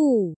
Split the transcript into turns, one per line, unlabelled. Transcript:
Who